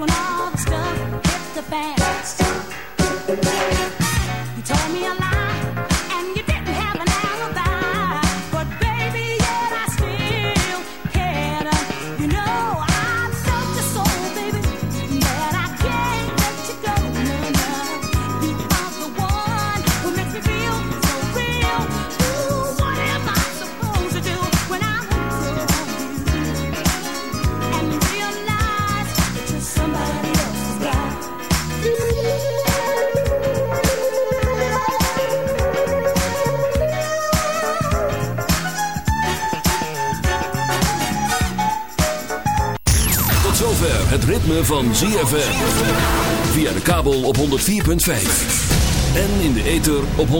when all the stuff hit the fan. You told me a lie, ritme van ZFM. Via de kabel op 104.5. En in de ether op 106.9.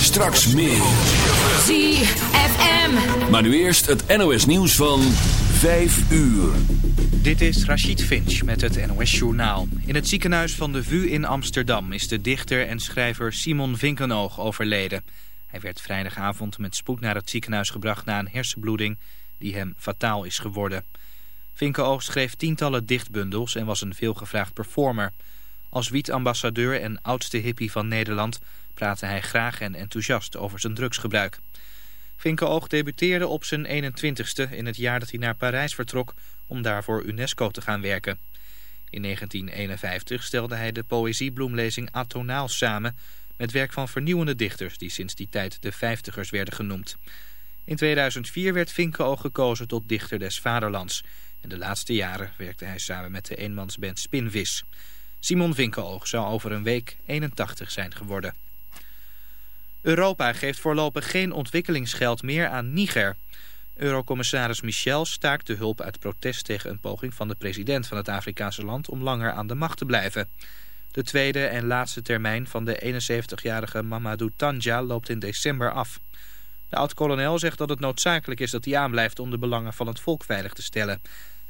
Straks meer. ZFM. Maar nu eerst het NOS nieuws van 5 uur. Dit is Rachid Finch met het NOS Journaal. In het ziekenhuis van de VU in Amsterdam is de dichter en schrijver Simon Vinkenoog overleden. Hij werd vrijdagavond met spoed naar het ziekenhuis gebracht na een hersenbloeding die hem fataal is geworden. Vinkenoog schreef tientallen dichtbundels en was een veelgevraagd performer. Als wietambassadeur en oudste hippie van Nederland praatte hij graag en enthousiast over zijn drugsgebruik. Vinkenoog debuteerde op zijn 21ste in het jaar dat hij naar Parijs vertrok om daar voor UNESCO te gaan werken. In 1951 stelde hij de poëziebloemlezing Atonaal samen met werk van vernieuwende dichters die sinds die tijd de vijftigers werden genoemd. In 2004 werd Vinkenoog gekozen tot dichter des vaderlands. In de laatste jaren werkte hij samen met de eenmansband Spinvis. Simon Vinkenoog zou over een week 81 zijn geworden. Europa geeft voorlopig geen ontwikkelingsgeld meer aan Niger. Eurocommissaris Michel staakt de hulp uit protest tegen een poging van de president van het Afrikaanse land om langer aan de macht te blijven. De tweede en laatste termijn van de 71-jarige Mamadou Tanja loopt in december af. De oud-kolonel zegt dat het noodzakelijk is dat hij aanblijft om de belangen van het volk veilig te stellen.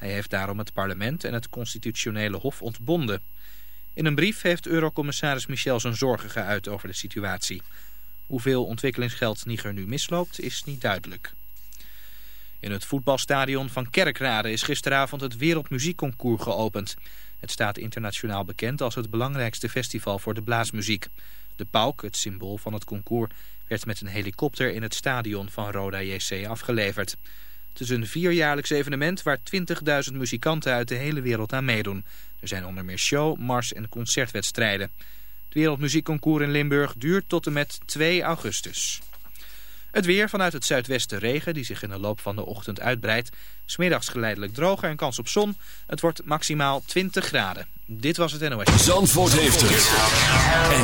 Hij heeft daarom het parlement en het constitutionele hof ontbonden. In een brief heeft Eurocommissaris Michel zijn zorgen geuit over de situatie. Hoeveel ontwikkelingsgeld Niger nu misloopt is niet duidelijk. In het voetbalstadion van Kerkrade is gisteravond het Wereldmuziekconcours geopend. Het staat internationaal bekend als het belangrijkste festival voor de blaasmuziek. De pauk, het symbool van het concours, werd met een helikopter in het stadion van Roda JC afgeleverd. Het is een vierjaarlijks evenement waar 20.000 muzikanten uit de hele wereld aan meedoen. Er zijn onder meer show, mars en concertwedstrijden. Het Wereldmuziekconcours in Limburg duurt tot en met 2 augustus. Het weer vanuit het zuidwesten regen die zich in de loop van de ochtend uitbreidt. Smiddags geleidelijk droger en kans op zon. Het wordt maximaal 20 graden. Dit was het NOS. Zandvoort heeft het.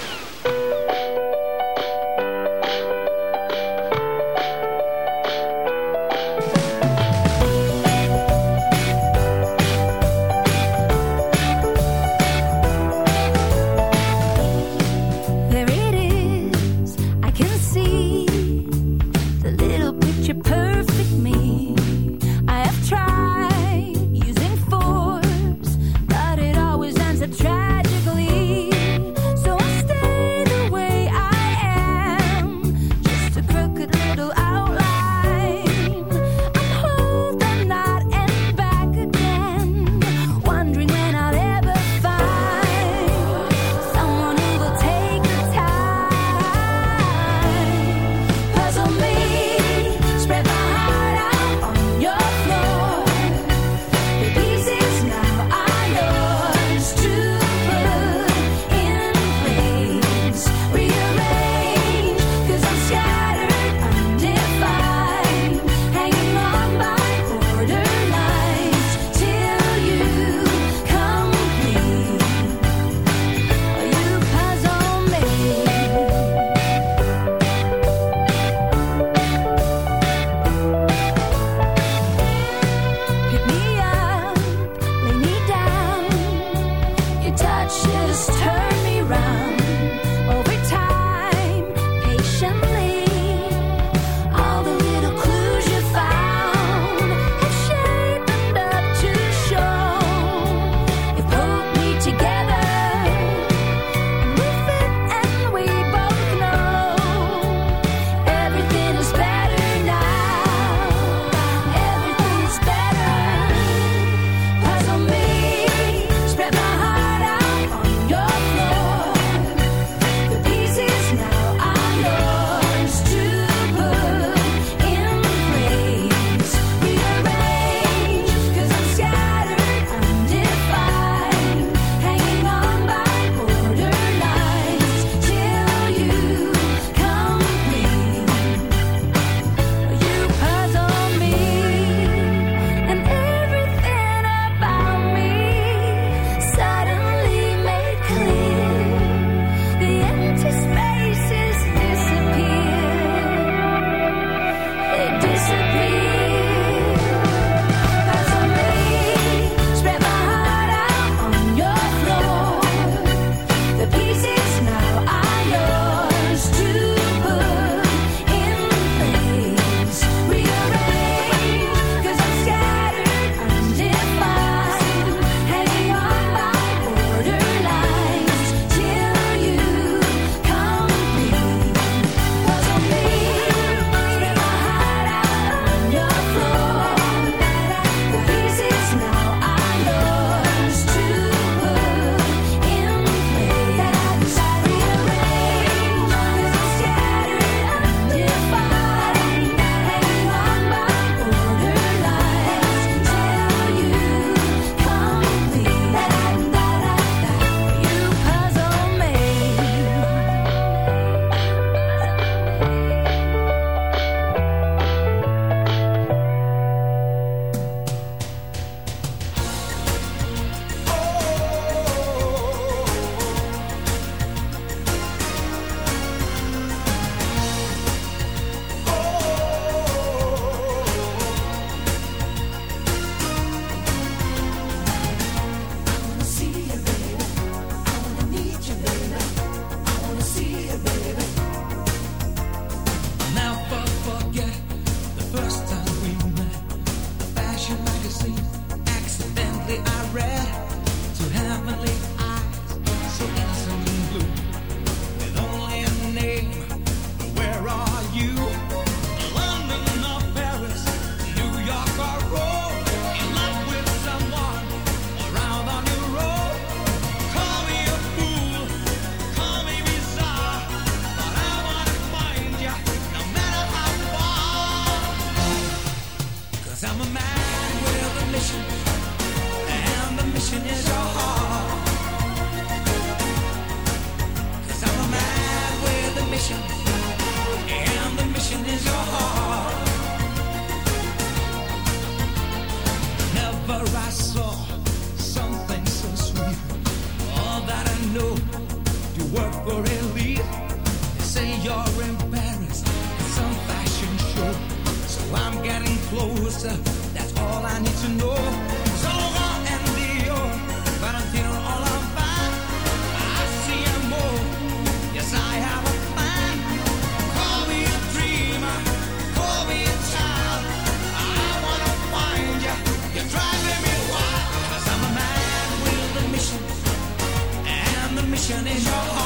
Is your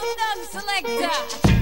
Hold on, selector.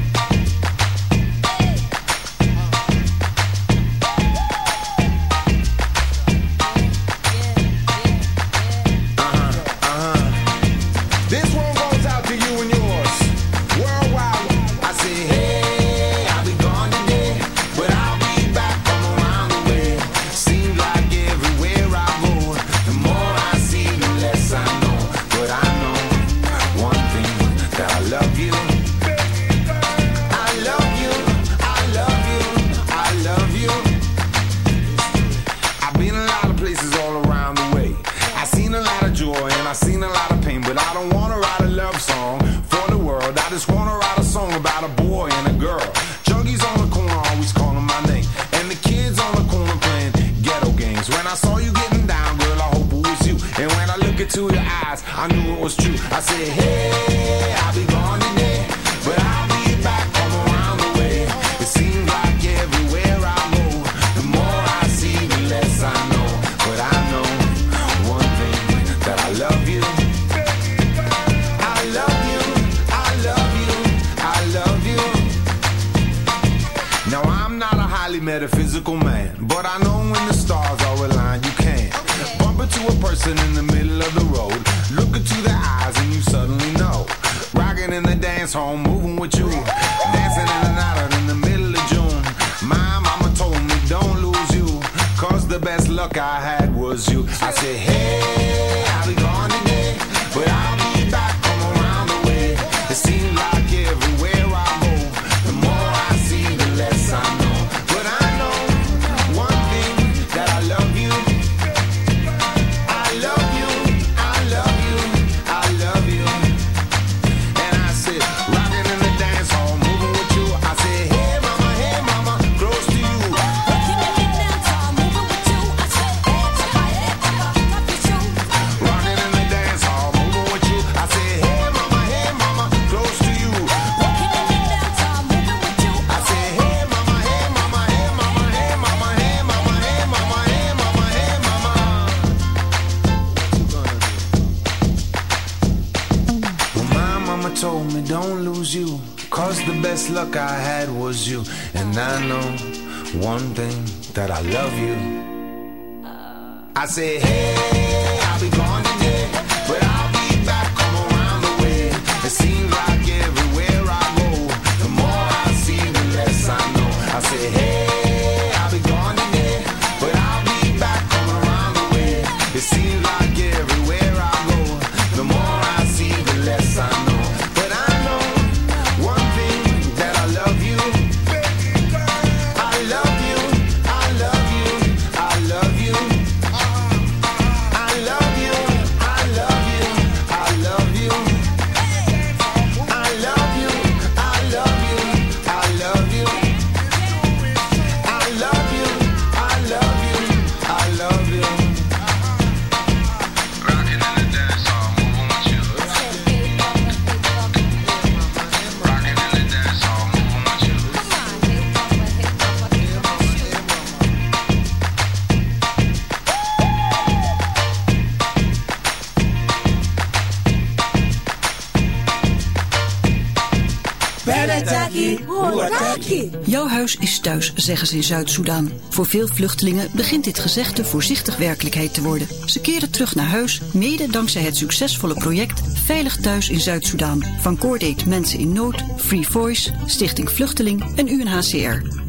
one thing that I love you. I said, hey. Jouw huis is thuis, zeggen ze in Zuid-Soedan. Voor veel vluchtelingen begint dit gezegde voorzichtig werkelijkheid te worden. Ze keren terug naar huis, mede dankzij het succesvolle project Veilig Thuis in Zuid-Soedan. Van Coordate Mensen in Nood, Free Voice, Stichting Vluchteling en UNHCR.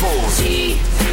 Four.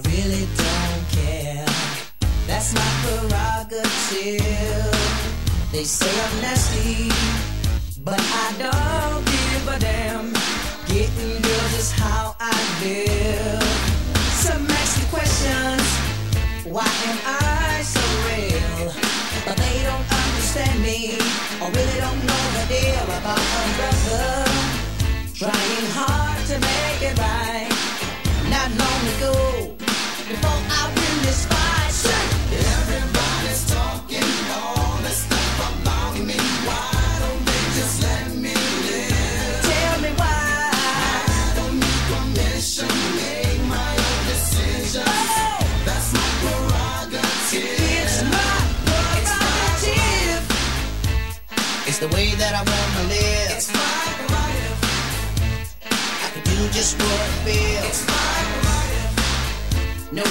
I really don't care. That's my prerogative. They say I'm nasty, but I don't give a damn. Getting girls is how I live. Some ask the questions. Why am I so real? But they don't understand me or really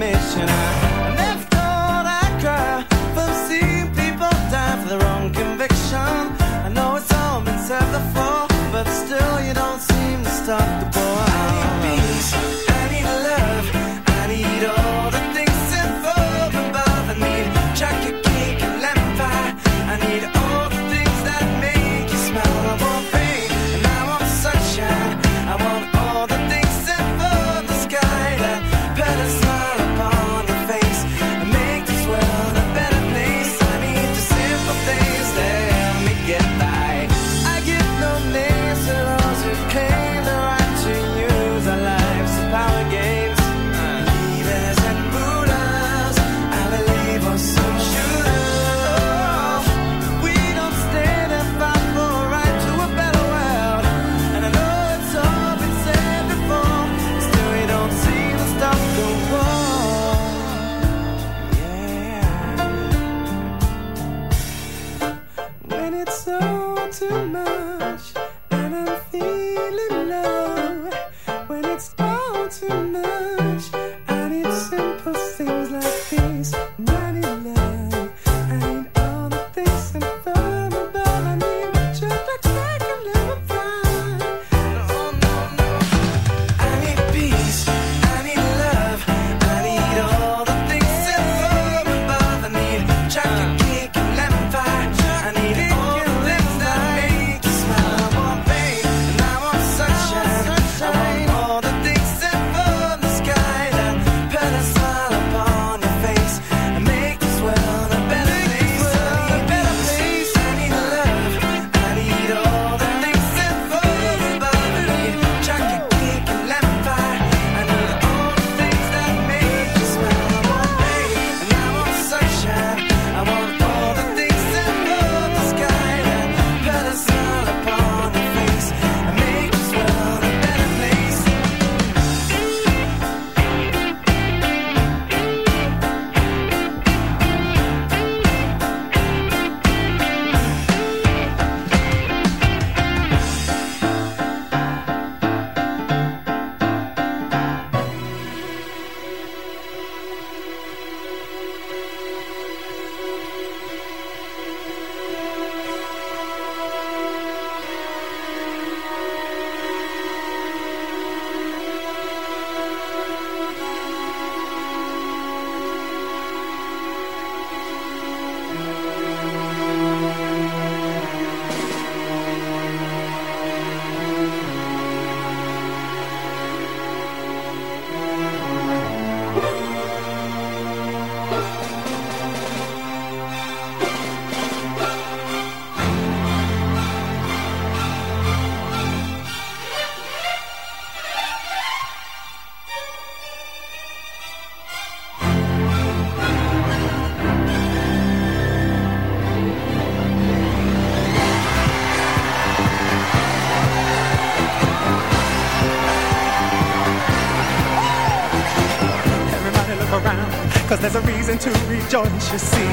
mission. don't you see?